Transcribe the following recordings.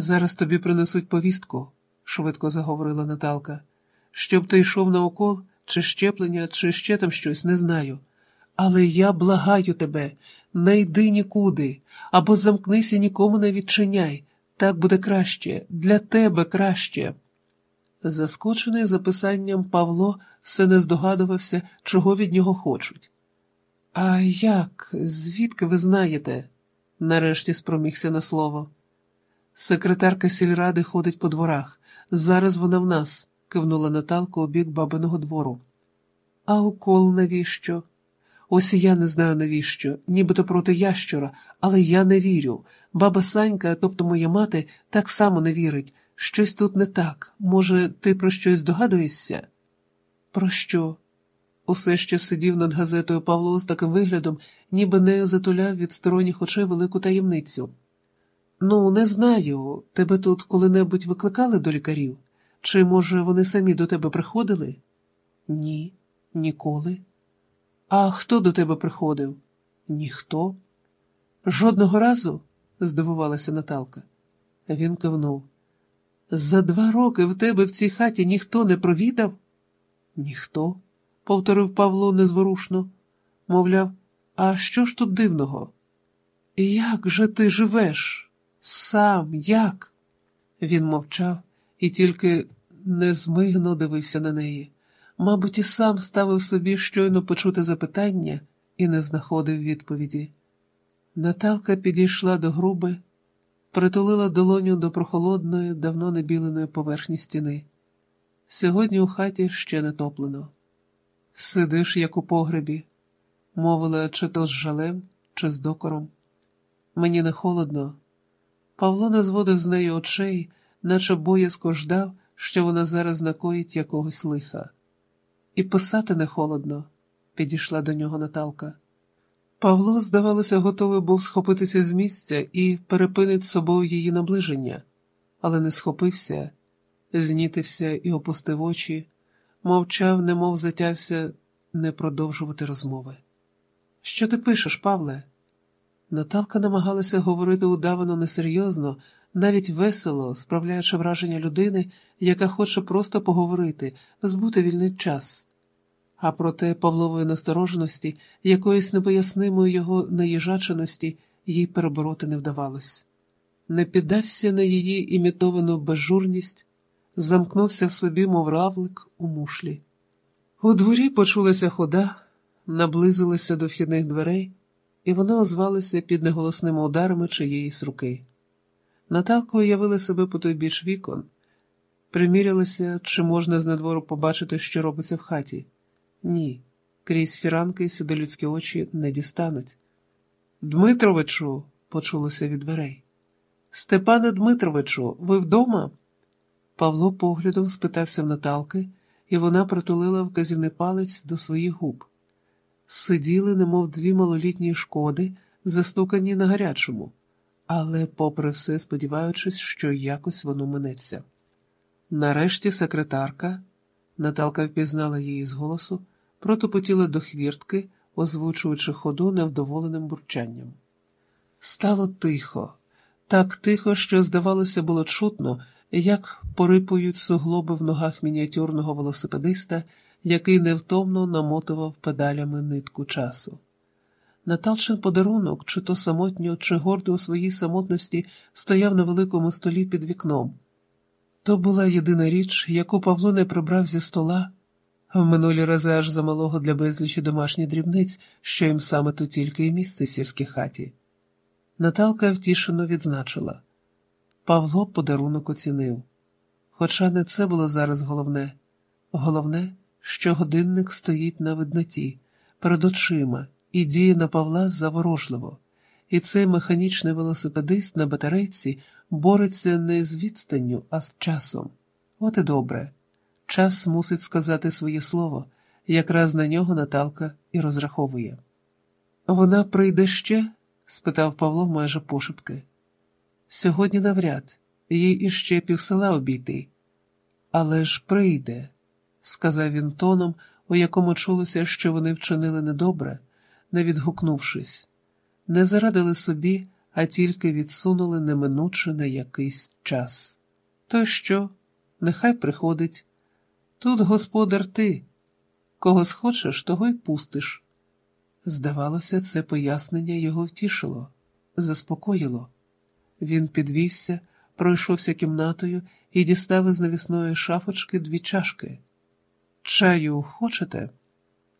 Зараз тобі принесуть повістку, швидко заговорила Наталка. Щоб ти йшов на укол, чи щеплення, чи ще там щось, не знаю. Але я благаю тебе, не йди нікуди, або замкнися, нікому не відчиняй. Так буде краще, для тебе краще. Заскочений записанням Павло все не здогадувався, чого від нього хочуть. А як, звідки ви знаєте? нарешті спромігся на слово. Секретарка сільради ходить по дворах. Зараз вона в нас, кивнула Наталка у бік бабиного двору. А укол навіщо? Ось я не знаю навіщо, нібито проти ящура, але я не вірю. Баба Санька, тобто моя мати, так само не вірить. Щось тут не так. Може, ти про щось догадуєшся? Про що? Усе ще сидів над газетою Павло з таким виглядом, ніби нею затуляв від сторонніх очей велику таємницю. Ну, не знаю. Тебе тут коли-небудь викликали до лікарів? Чи, може, вони самі до тебе приходили? Ні, ніколи. А хто до тебе приходив? Ніхто. Жодного разу? здивувалася Наталка. Він кивнув. За два роки в тебе в цій хаті ніхто не провідав? Ніхто, повторив Павло незворушно, мовляв, а що ж тут дивного? Як же ти живеш? Сам як? Він мовчав і тільки незмигно дивився на неї. Мабуть, і сам ставив собі щойно почути запитання і не знаходив відповіді. Наталка підійшла до груби, притулила долоню до прохолодної, давно небіленої поверхні стіни. Сьогодні у хаті ще не топлено. Сидиш, як у погребі, мовила чи то з жалем, чи з докором. Мені не холодно. Павло не зводив з неї очей, наче боязко ждав, що вона зараз накоїть якогось лиха. І писати не холодно, підійшла до нього Наталка. Павло, здавалося, готовий був схопитися з місця і перепинить собою її наближення, але не схопився, знітився і опустив очі, мовчав, немов затявся не продовжувати розмови. Що ти пишеш, Павле? Наталка намагалася говорити удавано несерйозно, навіть весело, справляючи враження людини, яка хоче просто поговорити, збути вільний час. А проте Павлової настороженості, якоїсь непояснимої його наїжаченості, їй перебороти не вдавалось. Не піддався на її імітовану безжурність, замкнувся в собі, мов равлик, у мушлі. У дворі почулася хода, наблизилася до вхідних дверей, і вони озвалися під неголосними ударами чиєїсь руки. Наталка уявила себе по той біч вікон, примірялася, чи можна з надвору побачити, що робиться в хаті. Ні, крізь фіранки сюди людські очі не дістануть. Дмитровичу, почулося від дверей. Степане Дмитровичу, ви вдома? Павло поглядом спитався в Наталки, і вона притулила вказівний палець до своїх губ. Сиділи, немов дві малолітні шкоди, застукані на гарячому, але, попри все, сподіваючись, що якось воно минеться. Нарешті секретарка. Наталка впізнала її з голосу, протопотіла до хвіртки, озвучуючи ходу невдоволеним бурчанням. Стало тихо, так тихо, що, здавалося, було чутно, як порипують суглоби в ногах мініатюрного велосипедиста, який невтомно намотував педалями нитку часу. Наталчин подарунок, чи то самотньо, чи гордо у своїй самотності, стояв на великому столі під вікном. То була єдина річ, яку Павло не прибрав зі стола, в минулі рази аж замалого для безлічі домашніх дрібниць, що їм саме тут тільки і місце в сільській хаті. Наталка втішено відзначила Павло подарунок оцінив. Хоча не це було зараз головне. Головне, що годинник стоїть на видноті, перед очима, і діє на Павла заворожливо, і цей механічний велосипедист на батарейці бореться не з відстанню, а з часом. От і добре. Час мусить сказати своє слово, якраз на нього Наталка і розраховує. Вона прийде ще? спитав Павло майже пошепки. Сьогодні навряд, їй іще півсела обійти. Але ж прийде, сказав він тоном, у якому чулося, що вони вчинили недобре, не відгукнувшись, не зарадили собі а тільки відсунули неминуче на якийсь час. То що? Нехай приходить. Тут господар ти. Кого схочеш, того й пустиш. Здавалося, це пояснення його втішило, заспокоїло. Він підвівся, пройшовся кімнатою і дістав із навісної шафочки дві чашки. Чаю хочете?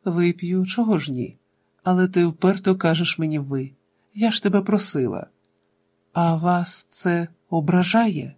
Вип'ю, чого ж ні? Але ти вперто кажеш мені ви. Я ж тебе просила. А вас це ображає?